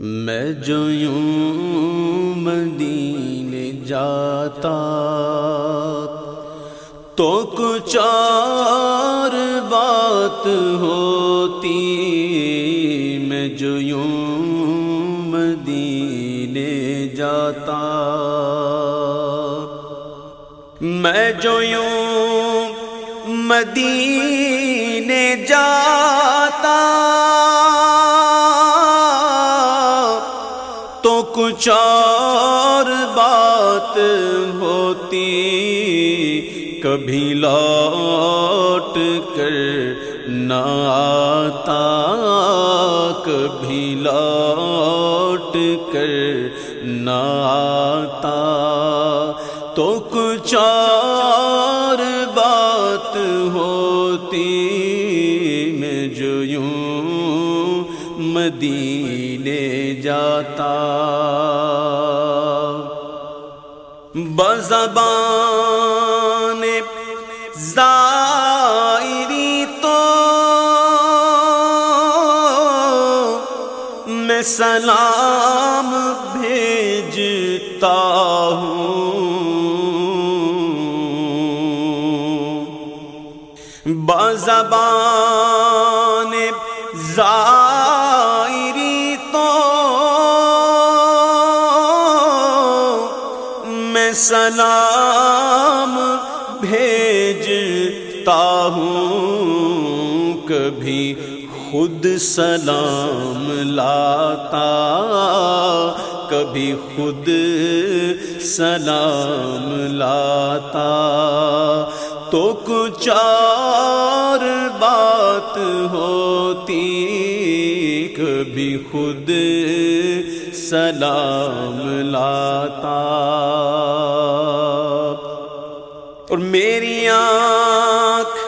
میں جو یوں مدینے جاتا تو کچھ اور بات ہوتی میں جو یوں مدینے جاتا میں جو یوں مدینے جاتا ہوتی، کبھی لوٹ کر نہ آتا، کبھی لوٹ کر نہ آتا۔ تو کچھ اور بات ہوتی، میں جو یوں مدینے جاتا۔ بزبان زائری تو میں سلام بھیجتا ہوں۔ بزبان زائری میں سلام بھیجتا ہوں، کبھی خود سلام لاتا، کبھی خود سلام لاتا۔ تو کچھ اور بات ہوتی کبھی خود سلام لاتا۔ اور میری آنکھ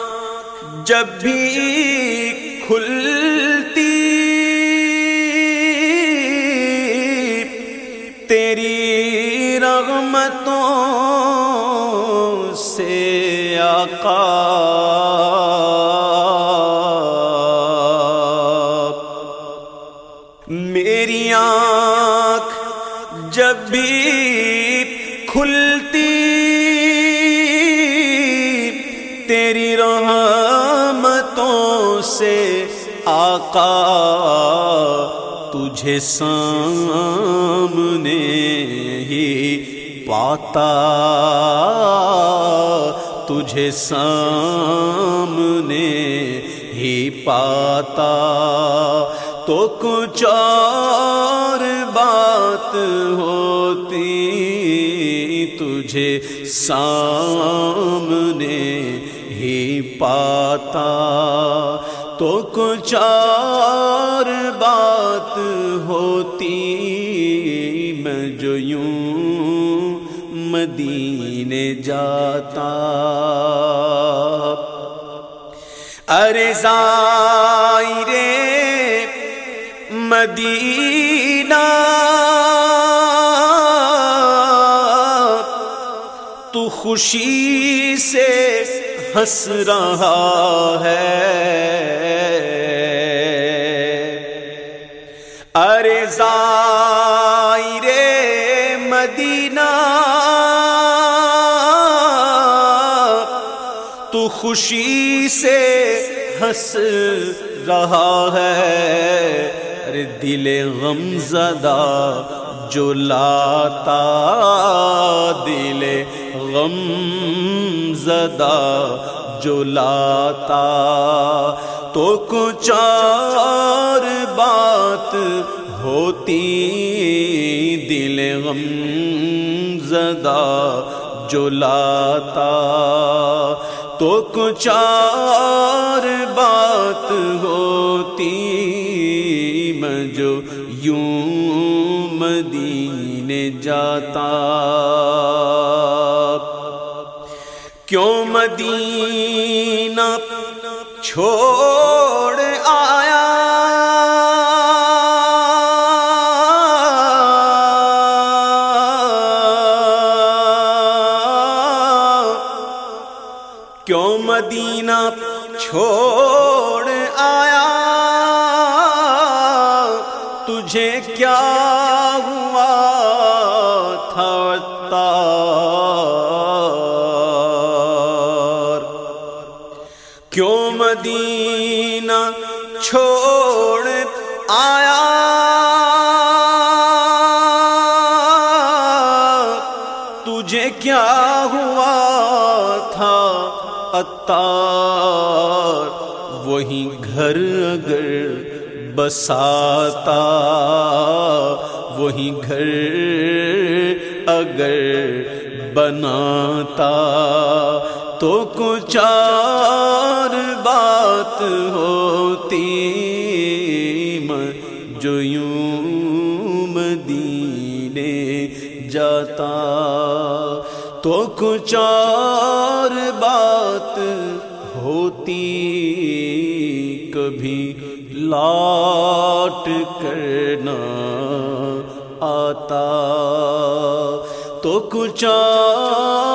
جب بھی کھلتی تیری رغمتوں سے آقا۔ کھلتی، تیری رحمتوں سے آقا تجھے سامنے ہی پاتا، تجھے سامنے ہی پاتا۔ تو کچھ اور بات ہوتی تجھے سامنے ہی پاتا تو کچھ اور بات ہوتی میں جو یوں مدینے جاتا ارے زائرے مدینہ خوشی سے ہنس رہا ہے۔ ارے زائرے مدینہ، تو خوشی سے ہنس رہا ہے۔ ارے دل غم زدہ جو لاتا دل غم زدہ جو لاتا تو کچھ اور بات ہوتی دل غم زدہ جو لاتا تو کچھ اور بات ہوتی میں جو یوں مدینے جاتا کیوں مدینہ چھوڑ آیا؟ کیوں مدینہ چھوڑ کیوں مدینہ چھوڑ آیا؟ تجھے کیا ہوا تھا اتار وہی گھر اگر بساتا، وہی گھر اگر بناتا، تو کچھ ہوتی جو یوں مدینے جاتا تو کچھ اور بات ہوتی کبھی لاٹ کرنا آتا تو کچھ اور